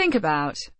think about?